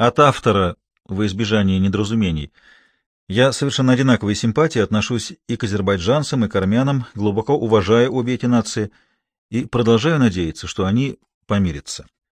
От автора, во избежание недоразумений, я совершенно одинаковой симпатии отношусь и к азербайджанцам, и к армянам, глубоко уважая обе эти нации, и продолжаю надеяться, что они помирятся.